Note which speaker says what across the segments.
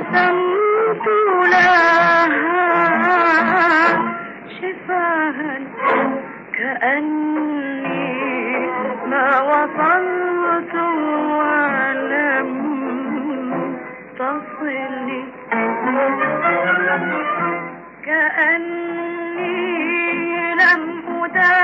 Speaker 1: ما لسمت لها شفاها كأني ما وصلت ولم تصلي كأني لم أداعبها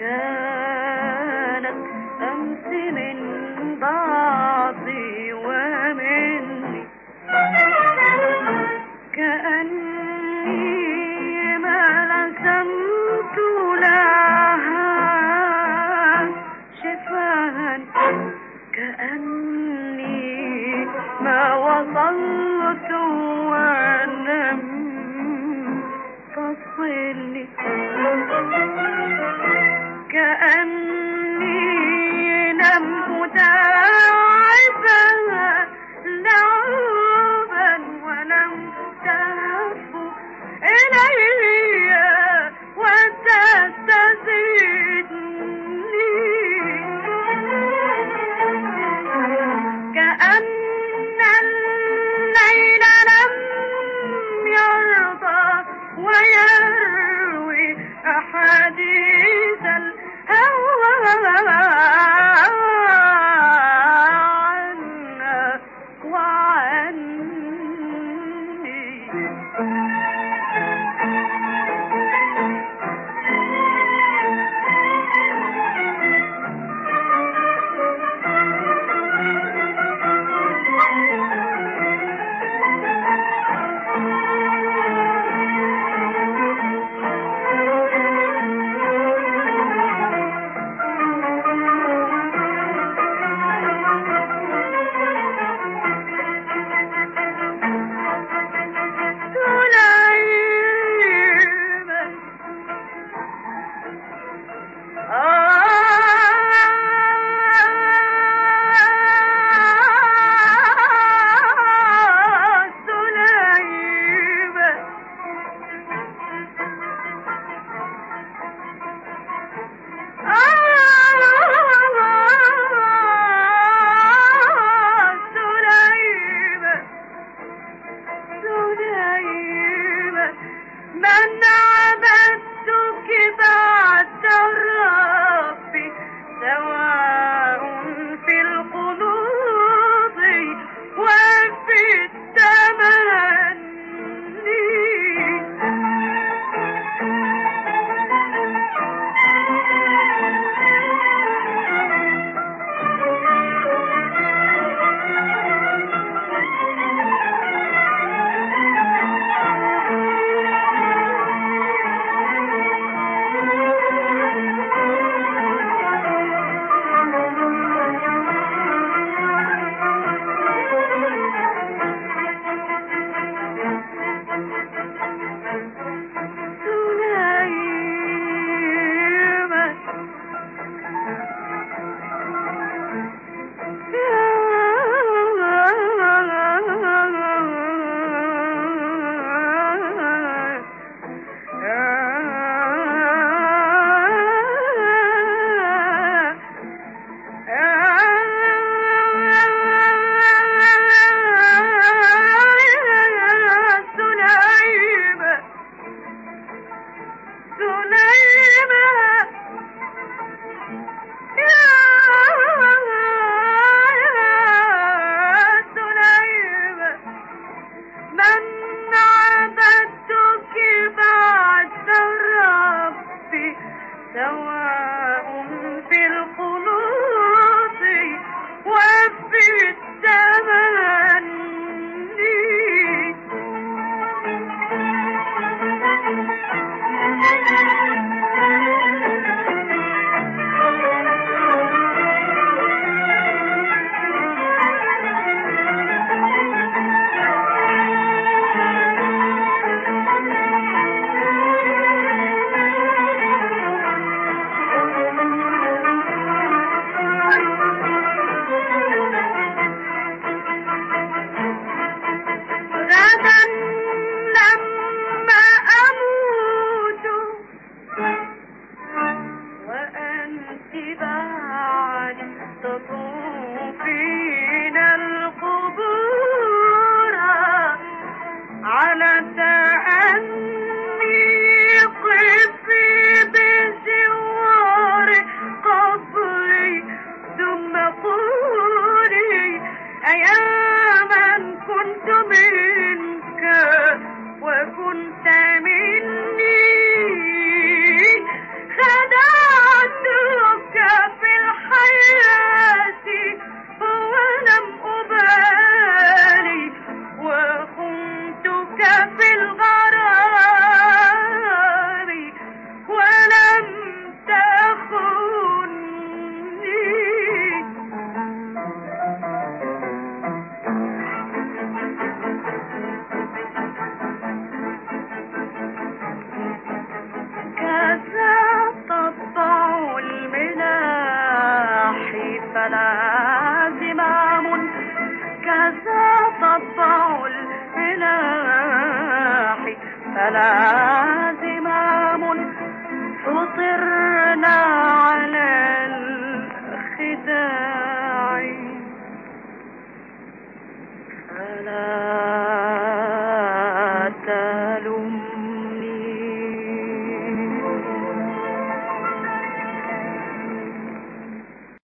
Speaker 1: وكانت أمس من بعضي ومني. كأني ما لزمت لها شفاها كأني ما وصلت ولم تصلي